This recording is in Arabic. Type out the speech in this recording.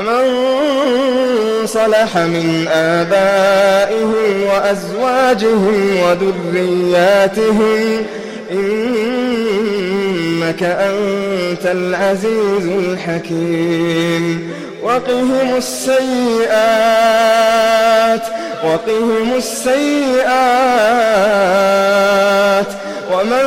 ومن صلح من آبائهم وأزواجهم وذرياتهم إنك أنت العزيز الحكيم. وقهم السيئات وقهم السيئات. ومن